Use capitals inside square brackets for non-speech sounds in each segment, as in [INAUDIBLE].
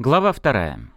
Глава вторая.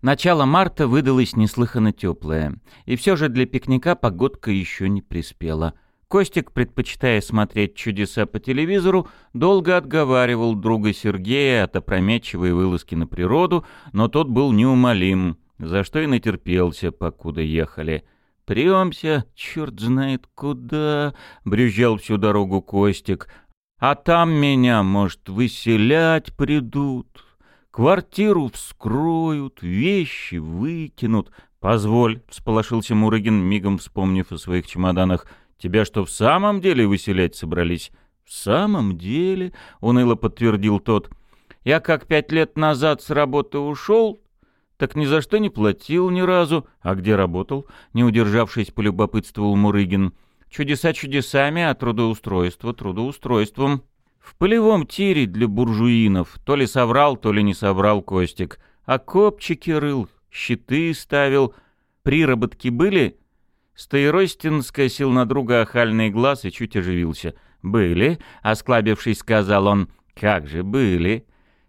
Начало марта выдалось неслыханно теплое, и все же для пикника погодка еще не приспела. Костик, предпочитая смотреть чудеса по телевизору, долго отговаривал друга Сергея от опрометчивой вылазки на природу, но тот был неумолим, за что и натерпелся, покуда ехали. «Премся, черт знает куда», — брюзжал всю дорогу Костик, — «а там меня, может, выселять придут». Квартиру вскроют, вещи выкинут. Позволь, — всполошился Мурыгин, мигом вспомнив о своих чемоданах. Тебя что, в самом деле выселять собрались? В самом деле, — уныло подтвердил тот. Я как пять лет назад с работы ушел, так ни за что не платил ни разу. А где работал? Не удержавшись, полюбопытствовал Мурыгин. Чудеса чудесами, а трудоустройство трудоустройством. В полевом тире для буржуинов то ли соврал, то ли не соврал Костик. А копчики рыл, щиты ставил. Приработки были? Стоиростин скосил на друга охальный глаз и чуть оживился. «Были», — осклабившись, сказал он. «Как же были?»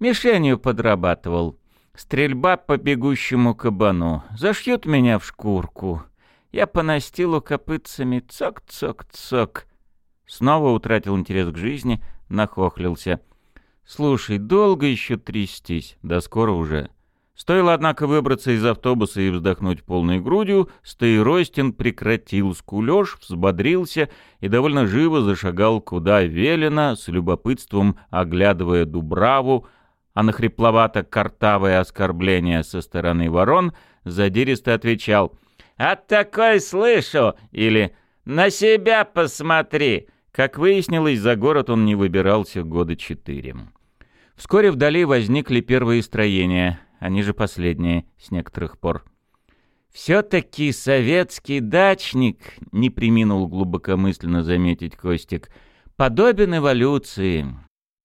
«Мишенью подрабатывал. Стрельба по бегущему кабану. Зашьют меня в шкурку. Я по настилу копытцами цок-цок-цок». Снова утратил интерес к жизни, нахохлился. «Слушай, долго еще трястись? Да скоро уже». Стоило, однако, выбраться из автобуса и вздохнуть полной грудью, Стаиростин прекратил скулеж, взбодрился и довольно живо зашагал куда велено, с любопытством оглядывая Дубраву, а на хрипловато-картавое оскорбление со стороны ворон задиристо отвечал «От такой слышу!» или «На себя посмотри!» Как выяснилось, за город он не выбирался года четыре. Вскоре вдали возникли первые строения, они же последние с некоторых пор. «Все-таки советский дачник», — не приминул глубокомысленно заметить Костик, — «подобен эволюции.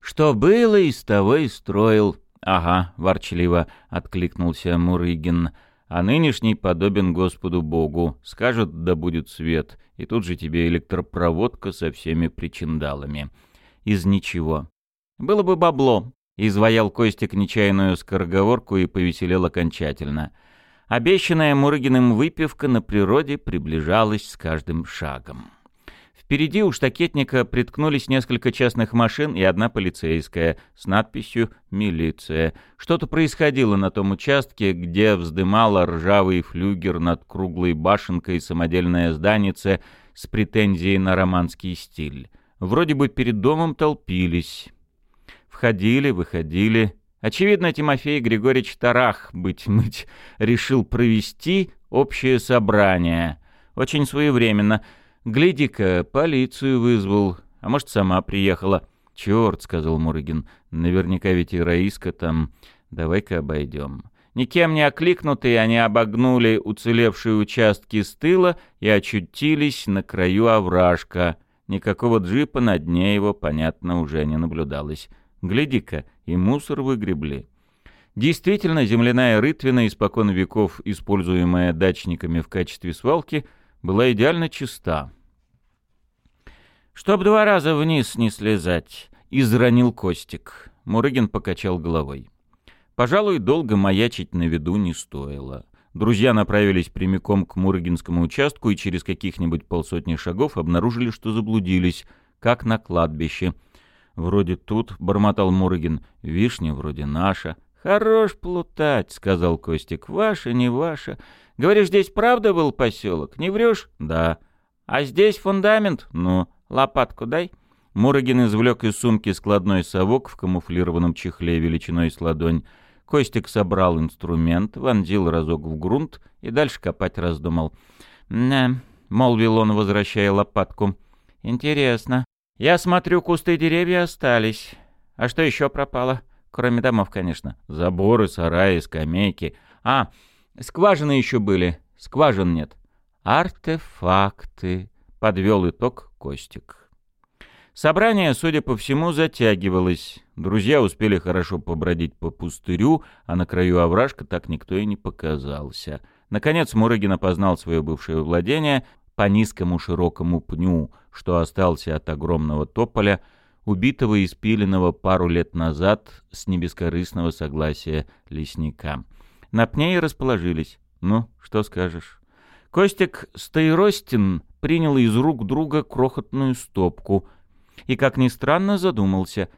Что было, из того и строил». «Ага», — ворчливо откликнулся Мурыгин, — а нынешний подобен Господу Богу. Скажет, да будет свет, и тут же тебе электропроводка со всеми причиндалами. Из ничего. Было бы бабло. Изваял Костик нечаянную скороговорку и повеселел окончательно. Обещанная Мурыгиным выпивка на природе приближалась с каждым шагом. Впереди у штакетника приткнулись несколько частных машин и одна полицейская с надписью «Милиция». Что-то происходило на том участке, где вздымала ржавый флюгер над круглой башенкой самодельное зданице с претензией на романский стиль. Вроде бы перед домом толпились. Входили, выходили. Очевидно, Тимофей Григорьевич Тарах, быть-мыть, решил провести общее собрание. Очень своевременно — Гляди-ка, полицию вызвал, а может, сама приехала. Черт, сказал Мурыгин, наверняка ведь и Раиска там. Давай-ка обойдем. Никем не окликнутые, они обогнули уцелевшие участки с тыла и очутились на краю овражка. Никакого джипа на дне его, понятно, уже не наблюдалось. Гляди-ка, и мусор выгребли. Действительно, земляная рытвина, испокон веков используемая дачниками в качестве свалки, была идеально чиста. «Чтоб два раза вниз не слезать», — изранил Костик. Мурыгин покачал головой. Пожалуй, долго маячить на виду не стоило. Друзья направились прямиком к Мурыгинскому участку и через каких-нибудь полсотни шагов обнаружили, что заблудились, как на кладбище. «Вроде тут», — бормотал Мурыгин, — «вишня вроде наша». «Хорош плутать», — сказал Костик, — «ваша, не ваша. Говоришь, здесь правда был поселок? Не врешь?» «Да». «А здесь фундамент?» «Ну». Лопатку дай». Мурогин извлек из сумки складной совок в камуфлированном чехле величиной с ладонь. Костик собрал инструмент, вонзил разок в грунт и дальше копать раздумал. «Не», — молвил он, возвращая лопатку. «Интересно. Я смотрю, кусты деревья остались. А что еще пропало? Кроме домов, конечно. Заборы, сараи, скамейки. А, скважины еще были. Скважин нет. Артефакты», — подвел итог Костик. Собрание, судя по всему, затягивалось. Друзья успели хорошо побродить по пустырю, а на краю овражка так никто и не показался. Наконец Мурыгин опознал свое бывшее владение по низкому широкому пню, что остался от огромного тополя, убитого и спиленного пару лет назад с небескорыстного согласия лесника. На пне и расположились. Ну, что скажешь? Костик Стаиростин принял из рук друга крохотную стопку и, как ни странно, задумался.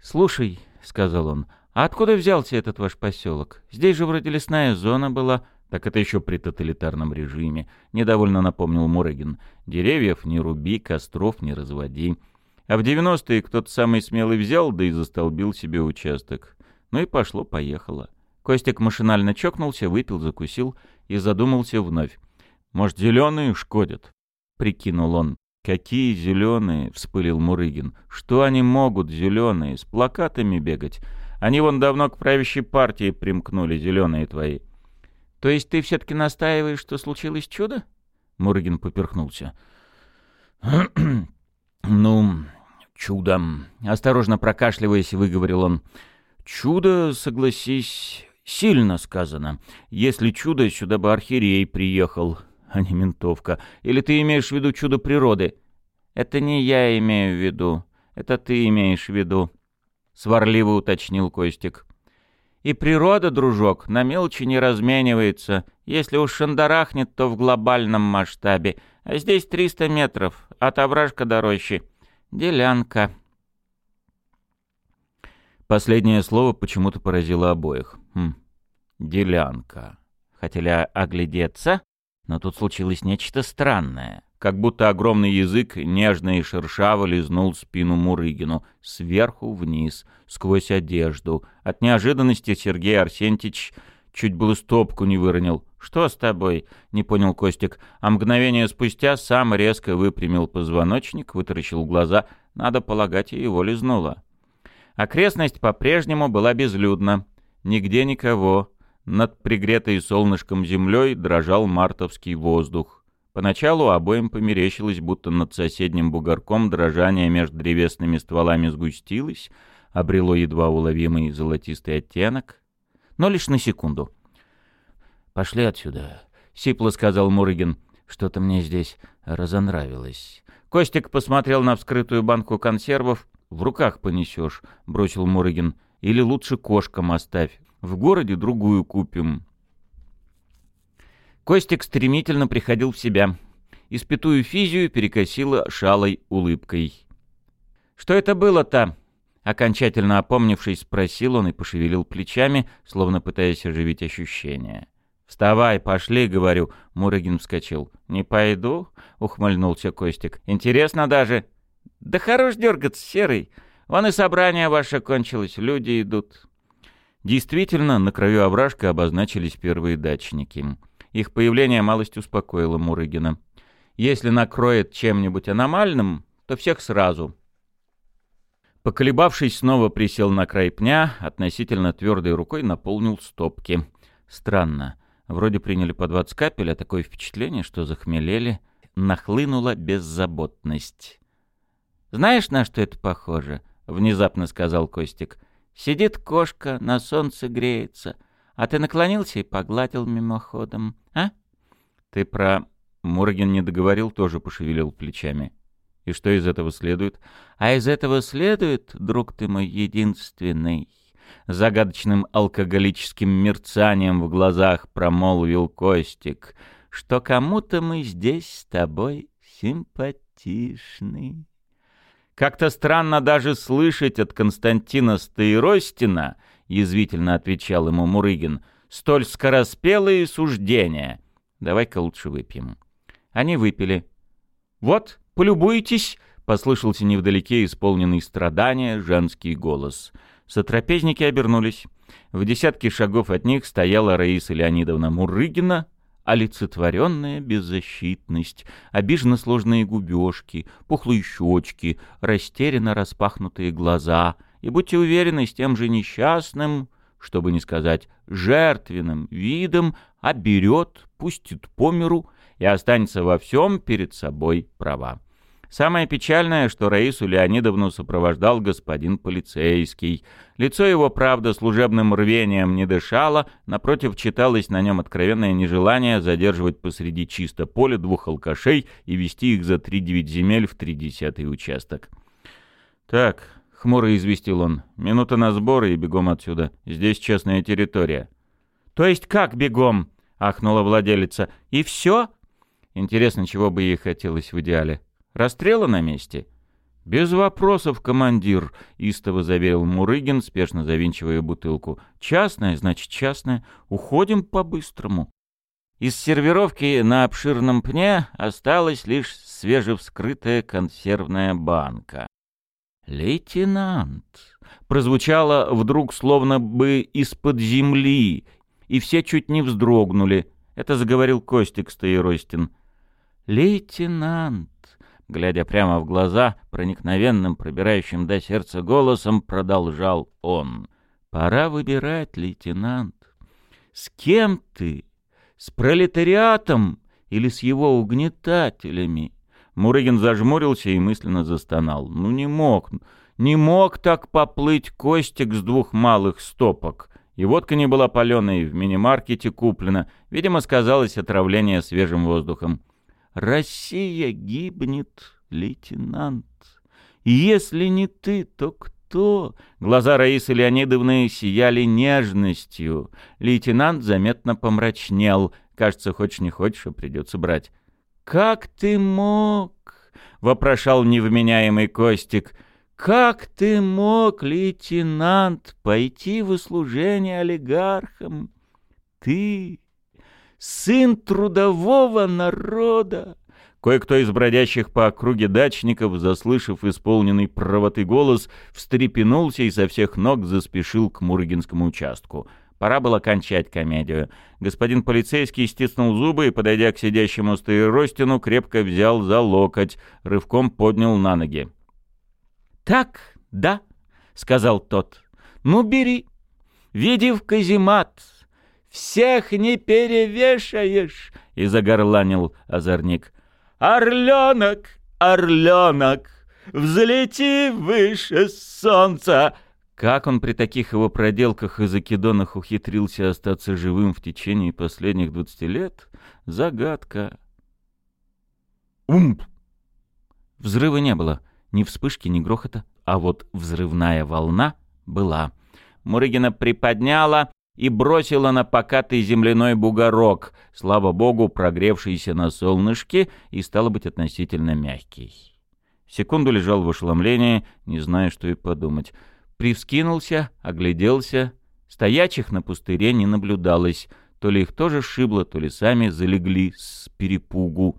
«Слушай», — сказал он, — «а откуда взялся этот ваш поселок? Здесь же вроде лесная зона была». «Так это еще при тоталитарном режиме», — недовольно напомнил Мурыгин. «Деревьев не руби, костров не разводи». А в 90-е кто-то самый смелый взял, да и застолбил себе участок. Ну и пошло-поехало. Костик машинально чокнулся, выпил, закусил и задумался вновь. «Может, зеленые шкодят?» — прикинул он. «Какие зеленые?» — вспылил Мурыгин. «Что они могут, зеленые, с плакатами бегать? Они вон давно к правящей партии примкнули, зеленые твои». «То есть ты все-таки настаиваешь, что случилось чудо?» Мурыгин поперхнулся. [CLEARS THROAT] «Ну, чудом!» — осторожно прокашливаясь, выговорил он. «Чудо, согласись, сильно сказано. Если чудо, сюда бы архиерей приехал, а не ментовка. Или ты имеешь в виду чудо природы?» «Это не я имею в виду. Это ты имеешь в виду», — сварливо уточнил Костик. «И природа, дружок, на мелочи не разменивается. Если уж шандарахнет, то в глобальном масштабе. А здесь 300 метров, от овражка до рощи. Делянка». Последнее слово почему-то поразило обоих. Хм. Делянка. Хотели оглядеться, но тут случилось нечто странное. Как будто огромный язык нежно и шершаво лизнул спину Мурыгину, сверху вниз, сквозь одежду. От неожиданности Сергей Арсентьевич чуть было стопку не выронил. «Что с тобой?» — не понял Костик. А мгновение спустя сам резко выпрямил позвоночник, вытаращил глаза. Надо полагать, и его лизнуло. Окрестность по-прежнему была безлюдна. Нигде никого. Над пригретой солнышком землей дрожал мартовский воздух. Поначалу обоим померещилось, будто над соседним бугорком дрожание между древесными стволами сгустилось, обрело едва уловимый золотистый оттенок, но лишь на секунду. «Пошли отсюда», — сипло сказал Мурыгин. «Что-то мне здесь разонравилось». Костик посмотрел на вскрытую банку консервов. «В руках понесешь», — бросил Мурыгин. «Или лучше кошкам оставь. В городе другую купим. Костик стремительно приходил в себя. Испятую физию перекосила шалой улыбкой. «Что это было-то?» Окончательно опомнившись, спросил он и пошевелил плечами, словно пытаясь оживить ощущения. «Вставай, пошли», — говорю. Мурыгин вскочил. «Не пойду?» — ухмыльнулся Костик. «Интересно даже». «Да хорош дергаться, Серый. Вон и собрание ваше кончилось, люди идут». Действительно, на краю овражка обозначились первые дачники. Их появление малость успокоило Мурыгина. Если накроет чем-нибудь аномальным, то всех сразу. Поколебавшись, снова присел на край пня, относительно твердой рукой наполнил стопки. Странно. Вроде приняли по 20 капель, а такое впечатление, что захмелели. Нахлынула беззаботность. «Знаешь, на что это похоже?» — внезапно сказал Костик. — Сидит кошка, на солнце греется, а ты наклонился и погладил мимоходом, а? Ты про... Мурген не договорил, тоже пошевелил плечами. И что из этого следует? А из этого следует, друг ты мой единственный, загадочным алкоголическим мерцанием в глазах промолвил Костик, что кому-то мы здесь с тобой симпатичны. Как-то странно даже слышать от Константина Стаиростина, язвительно отвечал ему Мурыгин, столь скороспелые суждения. Давай-ка лучше выпьем. Они выпили. Вот, полюбуйтесь, послышался невдалеке исполненный страдания женский голос. Сотрапезники обернулись. В десятке шагов от них стояла Раиса Леонидовна Мурыгина олицетворенная беззащитность, обиженно сложные губежки, пухлые щечки, растерянно распахнутые глаза. И будьте уверены, с тем же несчастным, чтобы не сказать жертвенным видом, оберет, пустит по миру и останется во всем перед собой права. Самое печальное, что Раису Леонидовну сопровождал господин полицейский. Лицо его, правда, служебным рвением не дышало, напротив читалось на нем откровенное нежелание задерживать посреди чисто поля двух алкашей и вести их за три девять земель в тридесятый участок. «Так», — хмуро известил он, — «минута на сборы и бегом отсюда. Здесь частная территория». «То есть как бегом?» — ахнула владелица. «И все?» Интересно, чего бы ей хотелось в идеале. Расстрела на месте? «Без вопросов, командир», — истово заверил Мурыгин, спешно завинчивая бутылку. «Частная, значит, частная. Уходим по-быстрому». Из сервировки на обширном пне осталась лишь свежевскрытая консервная банка. «Лейтенант!» прозвучало вдруг словно бы из-под земли, и все чуть не вздрогнули. Это заговорил Костик Стоиростин. «Лейтенант!» Глядя прямо в глаза, проникновенным, пробирающим до сердца голосом, продолжал он. «Пора выбирать, лейтенант. С кем ты? С пролетариатом или с его угнетателями?» Мурыгин зажмурился и мысленно застонал. «Ну не мог, не мог так поплыть Костик с двух малых стопок. И водка не была паленой, в мини-маркете куплена. Видимо, сказалось отравление свежим воздухом. «Россия гибнет, лейтенант. Если не ты, то кто?» Глаза Раисы Леонидовны сияли нежностью. Лейтенант заметно помрачнел. Кажется, хочешь не хочешь, а придется брать. «Как ты мог?» — вопрошал невменяемый Костик — как ты мог, лейтенант, пойти в услужение олигархам? Ты, сын трудового народа. Кое-кто из бродящих по округе дачников, заслышав исполненный правоты голос, встрепенулся и со всех ног заспешил к Мургинскому участку. Пора было кончать комедию. Господин полицейский стиснул зубы и, подойдя к сидящему Стоиростину, крепко взял за локоть, рывком поднял на ноги. «Так, да», — сказал тот. «Ну, бери, веди в каземат. Всех не перевешаешь», — и загорланил озорник. «Орленок, орленок, взлети выше солнца!» Как он при таких его проделках и закидонах ухитрился остаться живым в течение последних двадцати лет — загадка. Умп! Взрыва не было. Ни вспышки, ни грохота, а вот взрывная волна была. Мурыгина приподняла и бросила на покатый земляной бугорок, слава богу, прогревшийся на солнышке и, стало быть, относительно мягкий. Секунду лежал в ошеломлении, не зная, что и подумать. Привскинулся, огляделся. Стоячих на пустыре не наблюдалось. То ли их тоже шибло, то ли сами залегли с перепугу.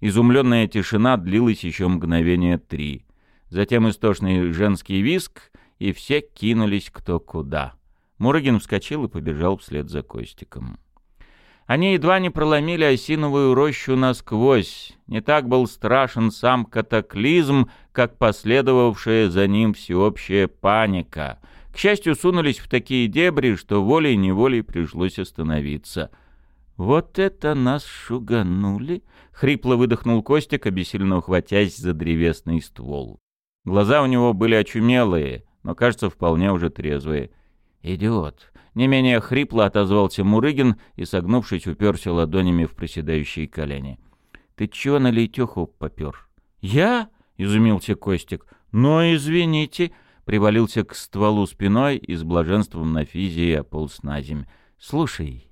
Изумленная тишина длилась еще мгновение три затем истошный женский виск, и все кинулись кто куда. Мурыгин вскочил и побежал вслед за Костиком. Они едва не проломили осиновую рощу насквозь. Не так был страшен сам катаклизм, как последовавшая за ним всеобщая паника. К счастью, сунулись в такие дебри, что волей-неволей пришлось остановиться. «Вот это нас шуганули!» — хрипло выдохнул Костик, обессильно ухватясь за древесный ствол. Глаза у него были очумелые, но, кажется, вполне уже трезвые. «Идиот!» — не менее хрипло отозвался Мурыгин и, согнувшись, уперся ладонями в проседающие колени. «Ты чего на Лейтеху попер?» «Я?» — изумился Костик. «Но извините!» — привалился к стволу спиной и с блаженством на физии ополз на земь. «Слушай,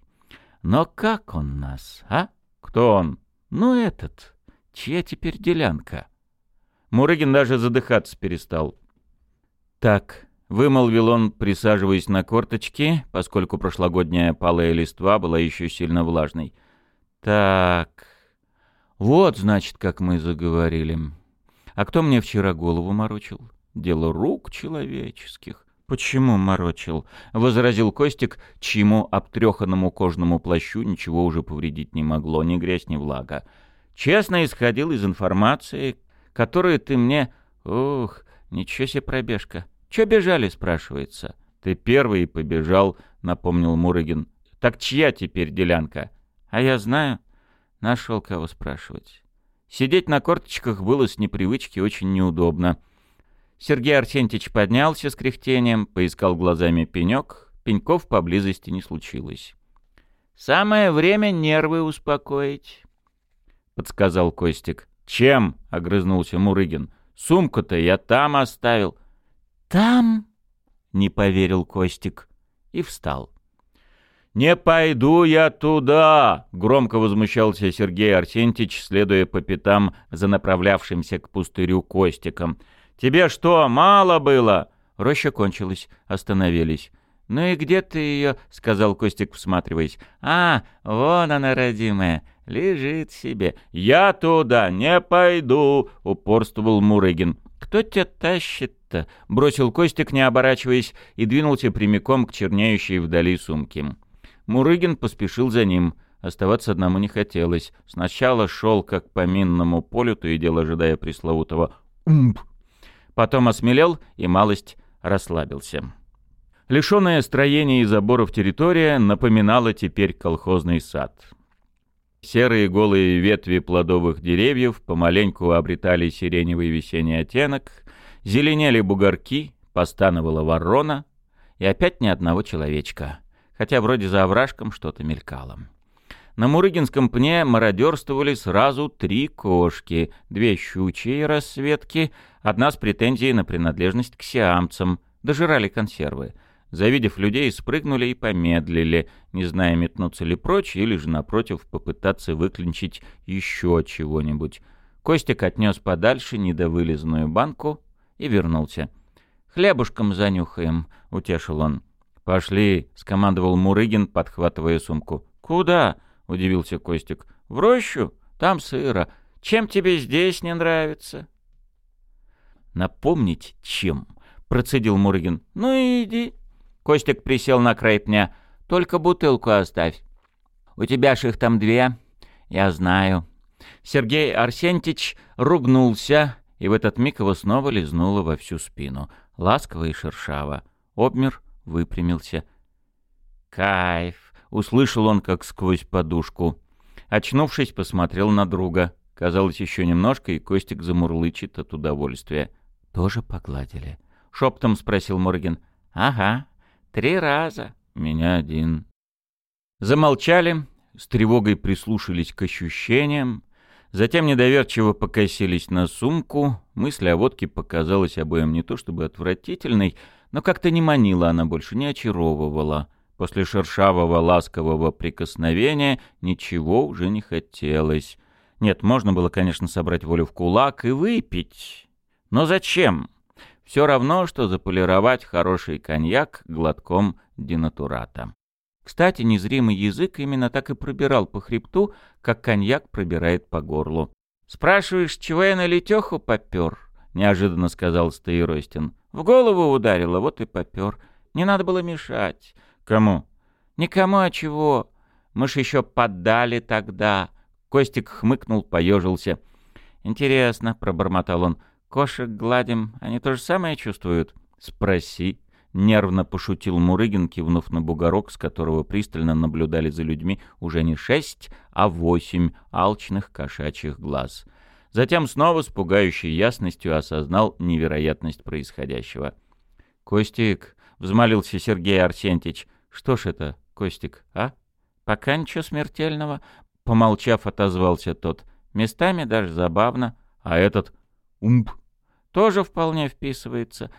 но как он нас, а?» «Кто он?» «Ну, этот. Чья теперь делянка?» Мурыгин даже задыхаться перестал. «Так», — вымолвил он, присаживаясь на корточки, поскольку прошлогодняя палая листва была еще сильно влажной. «Так, вот, значит, как мы заговорили. А кто мне вчера голову морочил? Дело рук человеческих». «Почему морочил?» — возразил Костик, чьему обтреханному кожному плащу ничего уже повредить не могло, ни грязь, ни влага. «Честно исходил из информации, которую ты мне... Ух, ничего себе пробежка. Че бежали, спрашивается? Ты первый побежал, напомнил Мурыгин. Так чья теперь делянка? А я знаю. Нашел кого спрашивать. Сидеть на корточках было с непривычки очень неудобно. Сергей Арсентьевич поднялся с кряхтением, поискал глазами пенек. Пеньков поблизости не случилось. «Самое время нервы успокоить», — подсказал Костик. «Чем?» — огрызнулся Мурыгин. «Сумку-то я там оставил». Там?» — не поверил Костик и встал. «Не пойду я туда!» — громко возмущался Сергей Арсентьевич, следуя по пятам за направлявшимся к пустырю Костиком. «Тебе что, мало было?» Роща кончилась, остановились. «Ну и где ты ее?» — сказал Костик, всматриваясь. «А, вон она, родимая, лежит себе». «Я туда не пойду!» — упорствовал Мурыгин. «Кто тебя тащит-то?» — бросил Костик, не оборачиваясь, и двинулся прямиком к черняющей вдали сумке. Мурыгин поспешил за ним. Оставаться одному не хотелось. Сначала шел как по минному полю, то и дело ожидая пресловутого «умб». Потом осмелел и малость расслабился. Лишенная строений и заборов территория напоминала теперь колхозный сад. Серые голые ветви плодовых деревьев помаленьку обретали сиреневый весенний оттенок, зеленели бугорки, постановала ворона, и опять ни одного человечка, хотя вроде за овражком что-то мелькало. На Мурыгинском пне мародерствовали сразу три кошки, две щучьи расцветки, одна с претензией на принадлежность к сиамцам, дожирали консервы — завидев людей, спрыгнули и помедлили, не зная, метнуться ли прочь или же, напротив, попытаться выклинчить еще чего-нибудь. Костик отнес подальше недовылезную банку и вернулся. «Хлебушком занюхаем», — утешил он. «Пошли», — скомандовал Мурыгин, подхватывая сумку. «Куда?» — удивился Костик. «В рощу? Там сыро. Чем тебе здесь не нравится?» «Напомнить, чем?» — процедил Мурыгин. «Ну иди». Костик присел на край пня. «Только бутылку оставь». «У тебя ж их там две?» «Я знаю». Сергей Арсентьевич ругнулся, и в этот миг его снова лизнуло во всю спину. Ласково и шершаво. Обмер, выпрямился. «Кайф!» — услышал он, как сквозь подушку. Очнувшись, посмотрел на друга. Казалось, еще немножко, и Костик замурлычет от удовольствия. «Тоже погладили?» — шептом спросил Морген. «Ага», Три раза. Меня один. Замолчали, с тревогой прислушались к ощущениям, затем недоверчиво покосились на сумку. Мысль о водке показалась обоим не то чтобы отвратительной, но как-то не манила она больше, не очаровывала. После шершавого ласкового прикосновения ничего уже не хотелось. Нет, можно было, конечно, собрать волю в кулак и выпить. Но зачем? Все равно, что заполировать хороший коньяк глотком динатурата. Кстати, незримый язык именно так и пробирал по хребту, как коньяк пробирает по горлу. «Спрашиваешь, чего я на летеху попер?» — неожиданно сказал Стаиростин. «В голову ударило, вот и попер. Не надо было мешать». «Кому?» «Никому, а чего? Мы ж еще поддали тогда». Костик хмыкнул, поежился. «Интересно», — пробормотал он, Кошек гладим, они то же самое чувствуют? Спроси. Нервно пошутил Мурыгин, кивнув на бугорок, с которого пристально наблюдали за людьми уже не шесть, а восемь алчных кошачьих глаз. Затем снова с пугающей ясностью осознал невероятность происходящего. «Костик», — взмолился Сергей Арсентьевич, — «что ж это, Костик, а? Пока ничего смертельного», — помолчав, отозвался тот. «Местами даже забавно, а этот умп тоже вполне вписывается.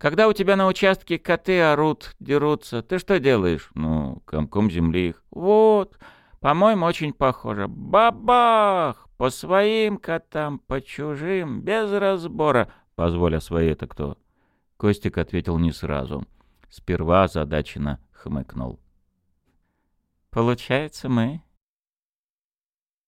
Когда у тебя на участке коты орут, дерутся, ты что делаешь? Ну, комком земли их. Вот, по-моему, очень похоже. Бабах! По своим котам, по чужим, без разбора. Позволь, а свои это кто? Костик ответил не сразу. Сперва озадаченно хмыкнул. «Получается, мы